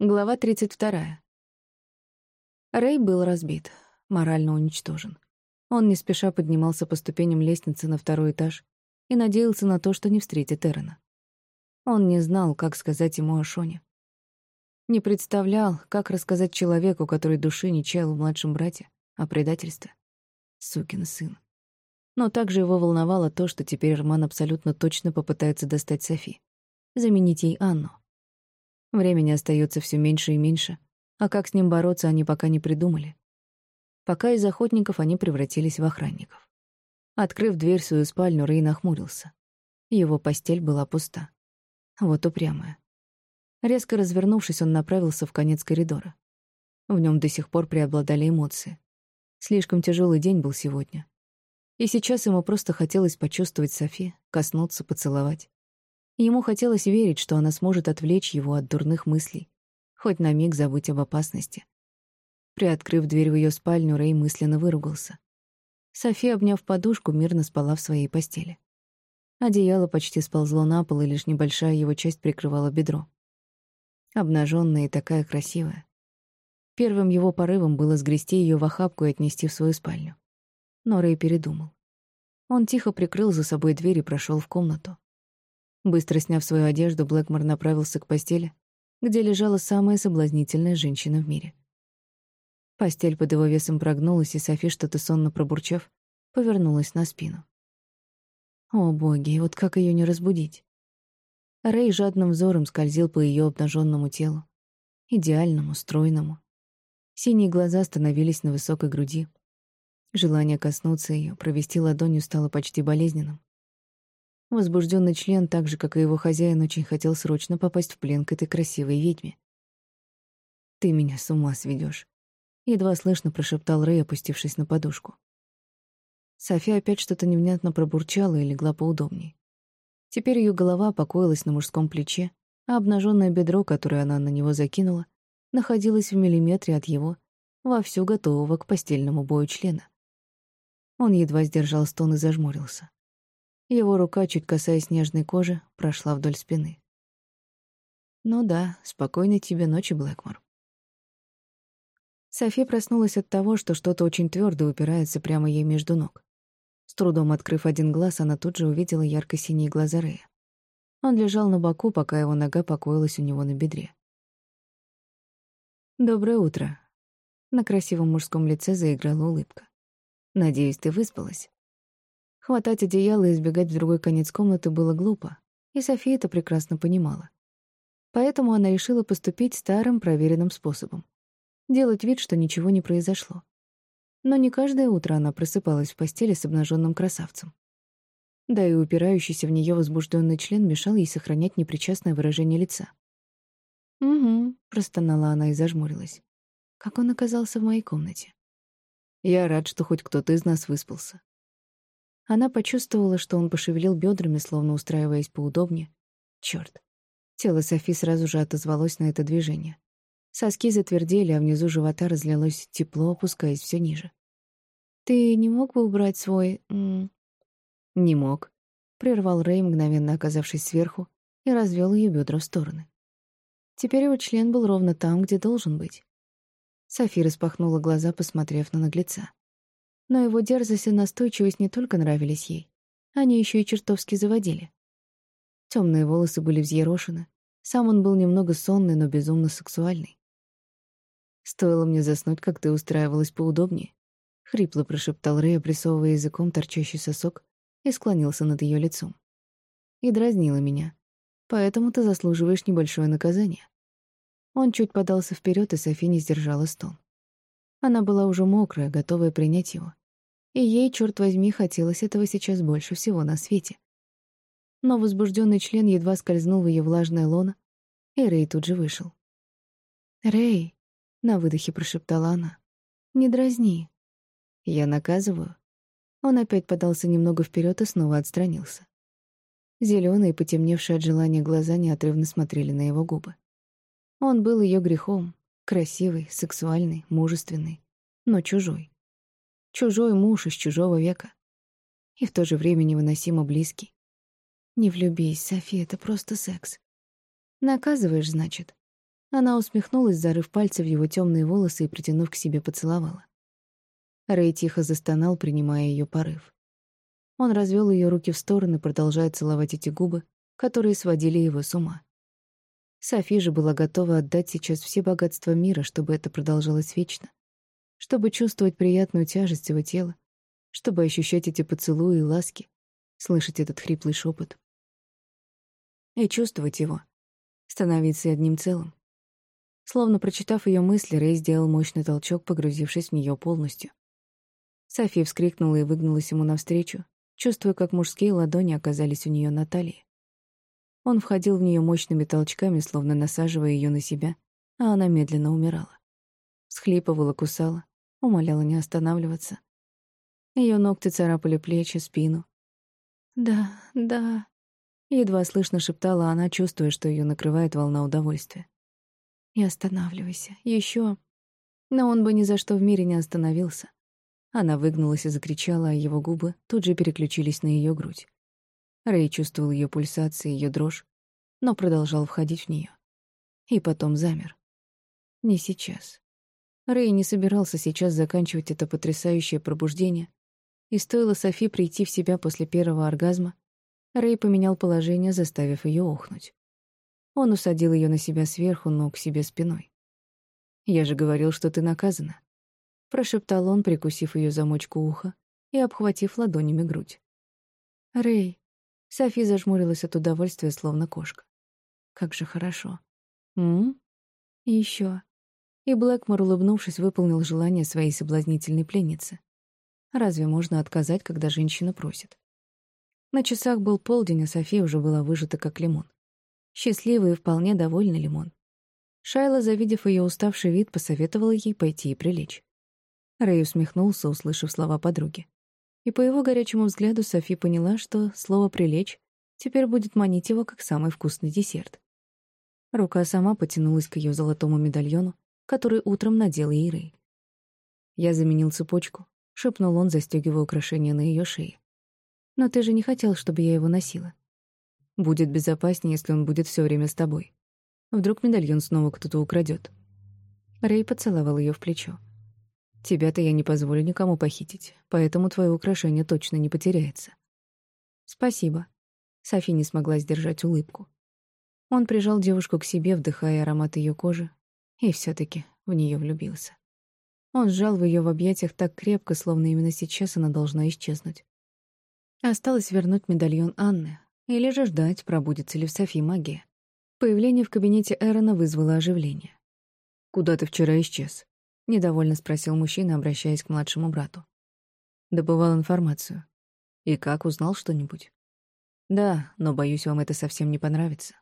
Глава 32. Рэй был разбит, морально уничтожен. Он не спеша поднимался по ступеням лестницы на второй этаж и надеялся на то, что не встретит Эрона. Он не знал, как сказать ему о Шоне. Не представлял, как рассказать человеку, который души не чаял в младшем брате, о предательстве. Сукин сын. Но также его волновало то, что теперь Роман абсолютно точно попытается достать Софи. Заменить ей Анну. Времени остается все меньше и меньше, а как с ним бороться, они пока не придумали. Пока из охотников они превратились в охранников. Открыв дверь в свою спальню, Рэй нахмурился. Его постель была пуста. Вот упрямая. Резко развернувшись, он направился в конец коридора. В нем до сих пор преобладали эмоции. Слишком тяжелый день был сегодня. И сейчас ему просто хотелось почувствовать Софи, коснуться, поцеловать. Ему хотелось верить, что она сможет отвлечь его от дурных мыслей, хоть на миг забыть об опасности. Приоткрыв дверь в ее спальню, Рэй мысленно выругался. София, обняв подушку, мирно спала в своей постели. Одеяло почти сползло на пол, и лишь небольшая его часть прикрывала бедро. Обнаженная и такая красивая. Первым его порывом было сгрести ее в охапку и отнести в свою спальню. Но Рэй передумал. Он тихо прикрыл за собой дверь и прошел в комнату. Быстро сняв свою одежду, Блэкмор направился к постели, где лежала самая соблазнительная женщина в мире. Постель под его весом прогнулась, и Софи, что-то сонно пробурчав, повернулась на спину. О, боги, вот как ее не разбудить? Рэй жадным взором скользил по ее обнаженному телу. Идеальному, стройному. Синие глаза становились на высокой груди. Желание коснуться ее, провести ладонью стало почти болезненным. Возбужденный член, так же, как и его хозяин, очень хотел срочно попасть в плен к этой красивой ведьме. «Ты меня с ума сведешь, едва слышно прошептал Рэй, опустившись на подушку. София опять что-то невнятно пробурчала и легла поудобнее. Теперь ее голова покоилась на мужском плече, а обнаженное бедро, которое она на него закинула, находилось в миллиметре от его, вовсю готового к постельному бою члена. Он едва сдержал стон и зажмурился. Его рука, чуть касаясь нежной кожи, прошла вдоль спины. «Ну да, спокойной тебе ночи, Блэкмор». Софи проснулась от того, что что-то очень твердое упирается прямо ей между ног. С трудом открыв один глаз, она тут же увидела ярко-синие глаза Рэя. Он лежал на боку, пока его нога покоилась у него на бедре. «Доброе утро». На красивом мужском лице заиграла улыбка. «Надеюсь, ты выспалась?» Хватать одеяло и избегать в другой конец комнаты было глупо, и София это прекрасно понимала. Поэтому она решила поступить старым проверенным способом. Делать вид, что ничего не произошло. Но не каждое утро она просыпалась в постели с обнаженным красавцем. Да и упирающийся в нее возбужденный член мешал ей сохранять непричастное выражение лица. «Угу», — простонала она и зажмурилась. «Как он оказался в моей комнате?» «Я рад, что хоть кто-то из нас выспался. Она почувствовала, что он пошевелил бедрами, словно устраиваясь поудобнее. Черт! Тело Софи сразу же отозвалось на это движение. Соски затвердели, а внизу живота разлилось тепло, опускаясь все ниже. «Ты не мог бы убрать свой...» м «Не мог», — прервал Рэй, мгновенно оказавшись сверху, и развел ее бедра в стороны. Теперь его член был ровно там, где должен быть. Софи распахнула глаза, посмотрев на наглеца. Но его дерзость и настойчивость не только нравились ей, они еще и чертовски заводили. Темные волосы были взъерошены, сам он был немного сонный, но безумно сексуальный. «Стоило мне заснуть, как ты устраивалась поудобнее», — хрипло прошептал Рэй, обрисовывая языком торчащий сосок, и склонился над ее лицом. «И дразнила меня. Поэтому ты заслуживаешь небольшое наказание». Он чуть подался вперед, и Софи не сдержала стон. Она была уже мокрая, готовая принять его. И ей, черт возьми, хотелось этого сейчас больше всего на свете. Но возбужденный член едва скользнул в ее влажное лоно, и Рэй тут же вышел. «Рэй!» — на выдохе прошептала она. «Не дразни». «Я наказываю». Он опять подался немного вперед и снова отстранился. Зеленые, потемневшие от желания глаза неотрывно смотрели на его губы. Он был ее грехом, красивый, сексуальный, мужественный, но чужой. Чужой муж из чужого века. И в то же время невыносимо близкий. Не влюбись, София, это просто секс. Наказываешь, значит. Она усмехнулась, зарыв пальцы в его темные волосы и, притянув к себе, поцеловала. Рэй тихо застонал, принимая ее порыв. Он развел ее руки в стороны, продолжая целовать эти губы, которые сводили его с ума. Софи же была готова отдать сейчас все богатства мира, чтобы это продолжалось вечно, чтобы чувствовать приятную тяжесть его тела, чтобы ощущать эти поцелуи и ласки, слышать этот хриплый шепот и чувствовать его, становиться одним целым. Словно прочитав ее мысли, Рэй сделал мощный толчок, погрузившись в нее полностью. София вскрикнула и выгнулась ему навстречу, чувствуя, как мужские ладони оказались у нее на талии. Он входил в нее мощными толчками, словно насаживая ее на себя, а она медленно умирала. Схлипывала, кусала, умоляла не останавливаться. Ее ногти царапали плечи, спину. «Да, да», Едва слышно шептала она, чувствуя, что ее накрывает волна удовольствия. «Не останавливайся. Еще. Но он бы ни за что в мире не остановился. Она выгнулась и закричала, а его губы тут же переключились на ее грудь. Рэй чувствовал ее пульсации, ее дрожь, но продолжал входить в нее. И потом замер. Не сейчас. Рэй не собирался сейчас заканчивать это потрясающее пробуждение, и стоило Софи прийти в себя после первого оргазма, Рэй поменял положение, заставив ее охнуть. Он усадил ее на себя сверху, но к себе спиной. «Я же говорил, что ты наказана», — прошептал он, прикусив ее замочку уха и обхватив ладонями грудь. «Рэй», — Софи зажмурилась от удовольствия, словно кошка. «Как же хорошо». «М? И еще». И Блэкмор, улыбнувшись, выполнил желание своей соблазнительной пленницы. Разве можно отказать, когда женщина просит? На часах был полдень, а София уже была выжата как лимон. Счастливый и вполне довольный лимон. Шайла, завидев ее уставший вид, посоветовала ей пойти и прилечь. Рэй усмехнулся, услышав слова подруги. И по его горячему взгляду Софи поняла, что слово «прилечь» теперь будет манить его как самый вкусный десерт. Рука сама потянулась к ее золотому медальону, который утром надел ей. «Я заменил цепочку», — шепнул он, застегивая украшение на ее шее. Но ты же не хотел, чтобы я его носила. Будет безопаснее, если он будет все время с тобой. Вдруг медальон снова кто-то украдет. Рэй поцеловал ее в плечо. Тебя-то я не позволю никому похитить, поэтому твое украшение точно не потеряется. Спасибо. Софи не смогла сдержать улыбку. Он прижал девушку к себе, вдыхая аромат ее кожи, и все таки в нее влюбился. Он сжал в ее в объятиях так крепко, словно именно сейчас она должна исчезнуть. Осталось вернуть медальон Анны, или же ждать, пробудется ли в Софи магия. Появление в кабинете Эрона вызвало оживление. «Куда ты вчера исчез?» — недовольно спросил мужчина, обращаясь к младшему брату. Добывал информацию. «И как, узнал что-нибудь?» «Да, но, боюсь, вам это совсем не понравится».